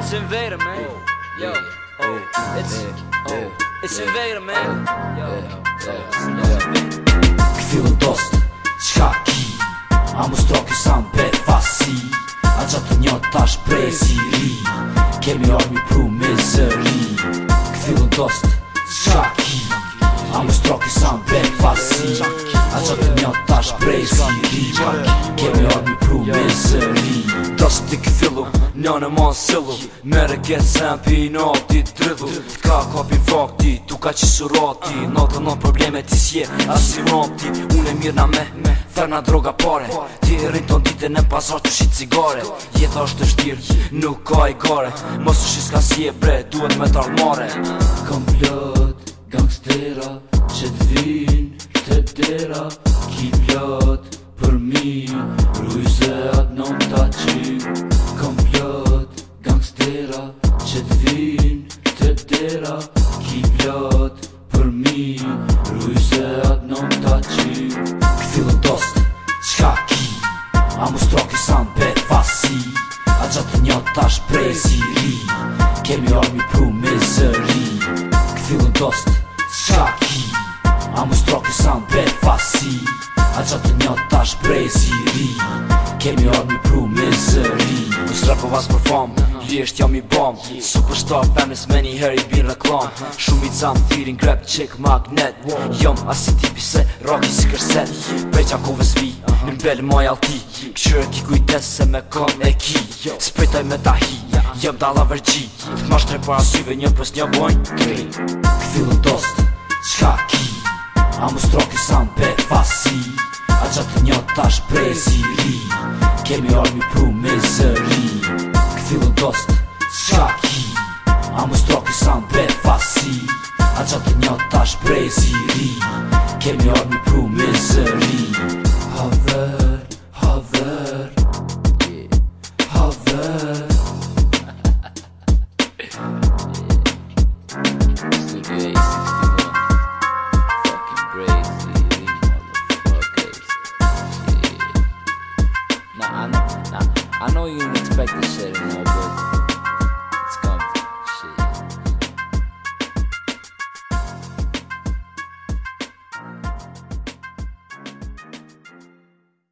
It's invader man oh, Yo oh, It's It's invader man Yo Këfilën tost Qka ki A mu stroki sam për fasi A gjatë të njot tash preziri Kemi ormi pru me zëri Këfilën tost Qka A mu stroki sam për fasi A gjatë të njot tash preziri Kemi ormi pru me zëri Tost të këfilën Nja në mën sëllu Mere këtë se në ati të rëdhu Ka kopi fakti tu ka që surati Në të në probleme të sje, asë i rëmti Unë e mirë na me, me droga pare Ti rinë të ndite në pasar të shitë cigare Jeta është të shtirë, nuk ka i Mos Mosë shi s'ka si e bre, duhet me të armare Kam plët, gangstera Që të vin, të dera Ki plët, për mi Rujzeat në më të ki plot për mi Ruj se atë në të qi Këfilo dost, qka ki A mu stroki sa më fasi A gjatë një tash prej si ri Kemi armi pru me zëri Këfilo dost, qka ki A mu stroki sa më fasi A gjatë një tash prej si ri Kemi armi pru me zëri Në strapo vas për famë Di është jam i bom Superstar famous me një heri bin reklam Shumit i më thirin grab chick magnet Jom as tipi se rocki si kërset Peqa ku vës vi Në mbelë maj alti Këqërë ki kujtës se me kon e ki Spetaj me ta hi Jom ta vërgji Të ma shtre para syve një pës një bojnë Këthilë në dost Qka ki A mu stroki sa pe fasi A qatë një tash prezi Kemi orë një pru me zëri dhilo do s'të shkaki a mu stroki san dhe fasi a qa të njot ashtë breziri kemi orë një pru mizëri kemi orë një pru mizëri Ha vër, ha vër Ha vër Ha vër Ha vër Ha vër Ha vër I know you didn't expect this shit and but